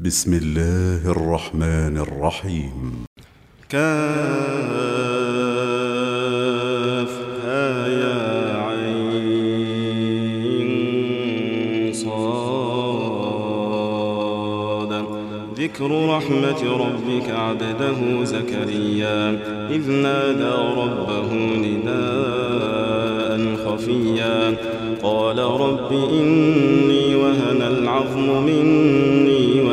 بسم الله الرحمن الرحيم كافها يا عين صاد ذكر رحمة ربك عبده زكريا إذ نادى ربه نداء خفيا قال رب إني وهن العظم مني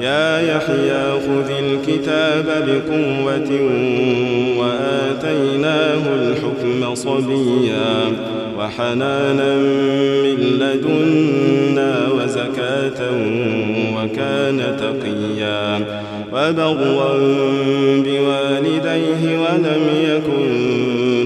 يا يحيى خذ الكتاب بقوة وآتيناه الحكم صبيا وحنانا من لدنا وزكاة وكان تقيا وبرا بوالديه ولم يكن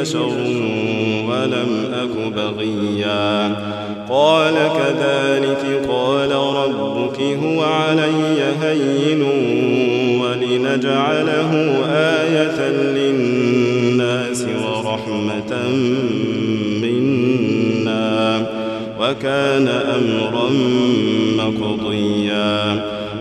بشر ولم أك بغيا. قال كذلك قال ربك هو علي هين ولنجعله آية للناس ورحمة منا. وكان أمرا مقضيا.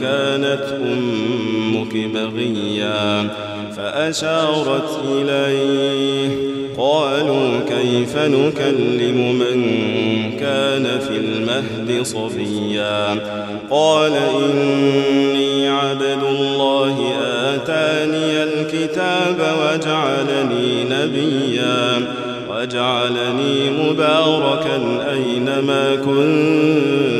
كانت أمك بغيا فأشارت إليه. قالوا كيف نكلم من كان في المهد صبيا. قال إني عبد الله آتاني الكتاب وجعلني نبيا. وجعلني مباركا أينما كنت.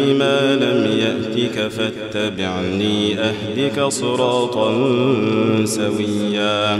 لم يأتك فاتبعني أهدك صراطا سويا.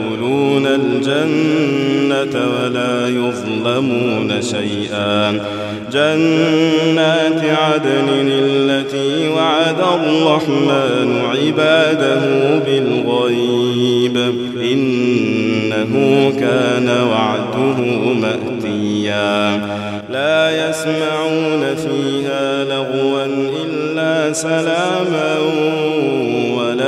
يدخلون الجنة ولا يظلمون شيئا. جنات عدن التي وعد الرحمن عباده بالغيب. إنه كان وعده مأتيا. لا يسمعون فيها لغوا إلا سلاما